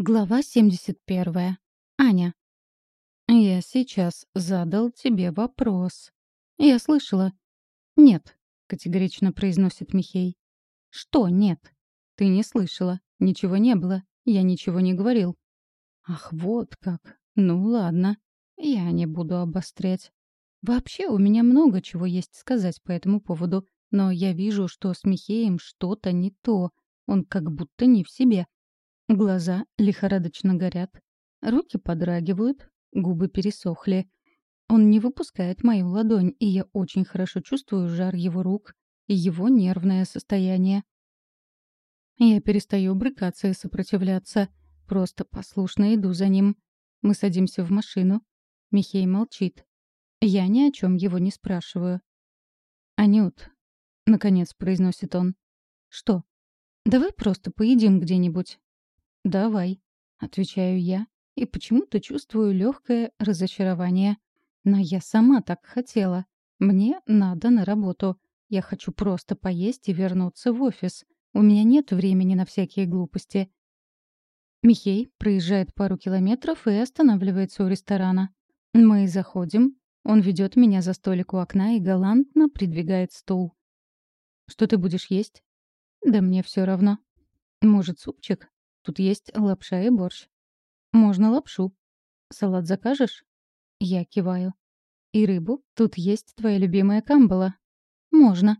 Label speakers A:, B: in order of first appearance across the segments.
A: Глава 71. Аня. «Я сейчас задал тебе вопрос». «Я слышала». «Нет», — категорично произносит Михей. «Что нет?» «Ты не слышала. Ничего не было. Я ничего не говорил». «Ах, вот как. Ну ладно. Я не буду обострять. Вообще, у меня много чего есть сказать по этому поводу, но я вижу, что с Михеем что-то не то. Он как будто не в себе». Глаза лихорадочно горят, руки подрагивают, губы пересохли. Он не выпускает мою ладонь, и я очень хорошо чувствую жар его рук и его нервное состояние. Я перестаю брыкаться и сопротивляться, просто послушно иду за ним. Мы садимся в машину. Михей молчит. Я ни о чем его не спрашиваю. «Анют», — наконец произносит он. «Что? Давай просто поедим где-нибудь. «Давай», — отвечаю я, и почему-то чувствую легкое разочарование. Но я сама так хотела. Мне надо на работу. Я хочу просто поесть и вернуться в офис. У меня нет времени на всякие глупости. Михей проезжает пару километров и останавливается у ресторана. Мы заходим. Он ведет меня за столик у окна и галантно придвигает стул. «Что ты будешь есть?» «Да мне все равно. Может, супчик?» Тут есть лапша и борщ. Можно лапшу. Салат закажешь? Я киваю. И рыбу? Тут есть твоя любимая камбала. Можно.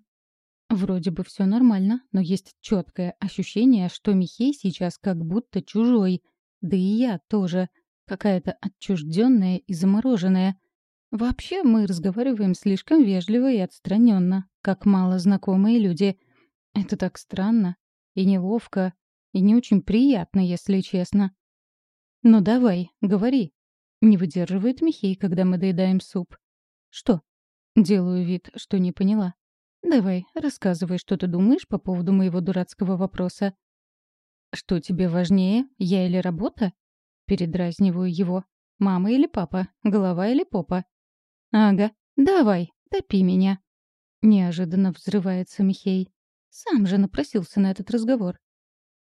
A: Вроде бы все нормально, но есть четкое ощущение, что Михей сейчас как будто чужой. Да и я тоже. Какая-то отчужденная и замороженная. Вообще мы разговариваем слишком вежливо и отстраненно, как мало знакомые люди. Это так странно и неловко, и не очень приятно, если честно. «Ну давай, говори». Не выдерживает Михей, когда мы доедаем суп. «Что?» Делаю вид, что не поняла. «Давай, рассказывай, что ты думаешь по поводу моего дурацкого вопроса». «Что тебе важнее, я или работа?» Передразниваю его. «Мама или папа? Голова или попа?» «Ага, давай, топи меня». Неожиданно взрывается Михей. Сам же напросился на этот разговор.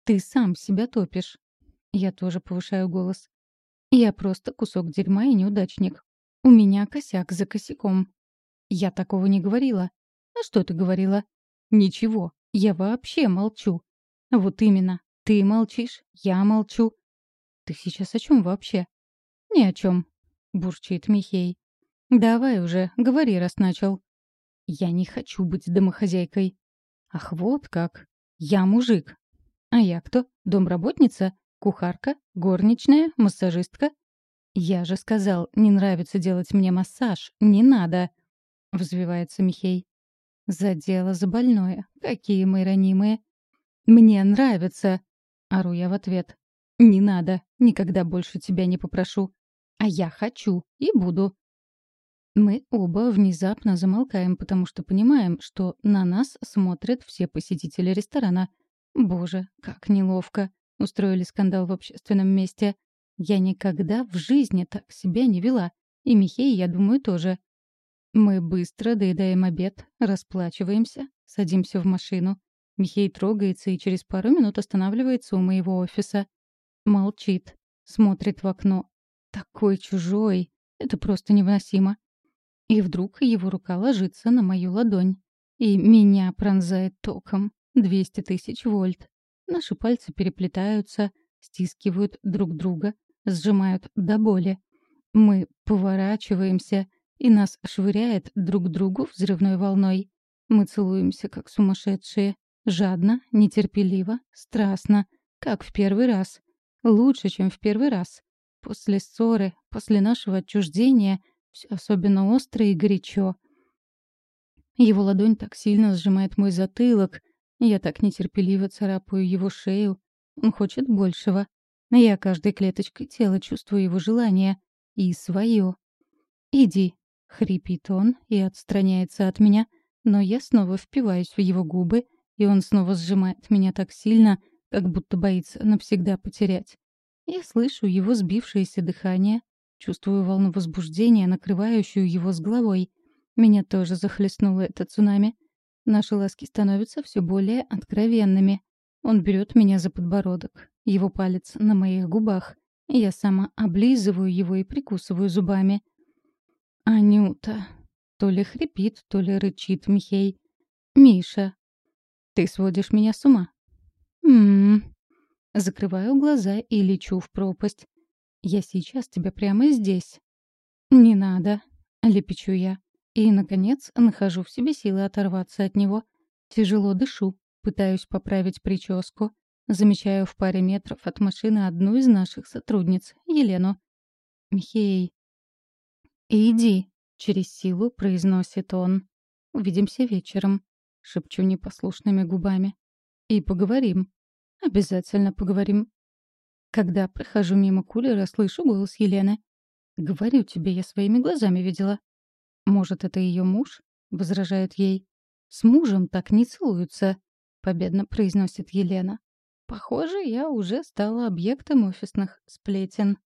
A: Ты сам себя топишь. Я тоже повышаю голос. Я просто кусок дерьма и неудачник. У меня косяк за косяком. Я такого не говорила. А что ты говорила? Ничего. Я вообще молчу. Вот именно. Ты молчишь, я молчу. Ты сейчас о чем вообще? Ни о чем, бурчит Михей. Давай уже, говори, раз начал. Я не хочу быть домохозяйкой. Ах, вот как. Я мужик, а я кто? Домработница? Кухарка? Горничная? Массажистка? Я же сказал, не нравится делать мне массаж. Не надо. Взвивается Михей. За дело, за. Какие мы ранимые. Мне нравится. Ору я в ответ. Не надо. Никогда больше тебя не попрошу. А я хочу и буду. Мы оба внезапно замолкаем, потому что понимаем, что на нас смотрят все посетители ресторана — Боже, как неловко. Устроили скандал в общественном месте. Я никогда в жизни так себя не вела. И Михей, я думаю, тоже. Мы быстро доедаем обед, расплачиваемся, садимся в машину. Михей трогается и через пару минут останавливается у моего офиса. Молчит, смотрит в окно. Такой чужой. Это просто невыносимо. И вдруг его рука ложится на мою ладонь. И меня пронзает током. 200 тысяч вольт. Наши пальцы переплетаются, стискивают друг друга, сжимают до боли. Мы поворачиваемся, и нас швыряет друг другу взрывной волной. Мы целуемся, как сумасшедшие. Жадно, нетерпеливо, страстно. Как в первый раз. Лучше, чем в первый раз. После ссоры, после нашего отчуждения, все особенно остро и горячо. Его ладонь так сильно сжимает мой затылок, я так нетерпеливо царапаю его шею. Он хочет большего. Я каждой клеточкой тела чувствую его желание. И свое. «Иди», — хрипит он и отстраняется от меня, но я снова впиваюсь в его губы, и он снова сжимает меня так сильно, как будто боится навсегда потерять. Я слышу его сбившееся дыхание, чувствую волну возбуждения, накрывающую его с головой. Меня тоже захлестнуло это цунами — Наши ласки становятся все более откровенными. Он берет меня за подбородок. Его палец на моих губах. Я сама облизываю его и прикусываю зубами. «Анюта!» То ли хрипит, то ли рычит Михей. «Миша!» «Ты сводишь меня с ума!» «М-м-м!» Закрываю глаза и лечу в пропасть. «Я сейчас тебя прямо здесь!» «Не надо!» — лепечу я. И, наконец, нахожу в себе силы оторваться от него. Тяжело дышу, пытаюсь поправить прическу. Замечаю в паре метров от машины одну из наших сотрудниц, Елену. «Михей». «Иди», — через силу произносит он. «Увидимся вечером», — шепчу непослушными губами. «И поговорим. Обязательно поговорим». Когда прохожу мимо кулера, слышу голос Елены. «Говорю тебе, я своими глазами видела». «Может, это ее муж?» — возражает ей. «С мужем так не целуются», — победно произносит Елена. Похоже, я уже стала объектом офисных сплетен.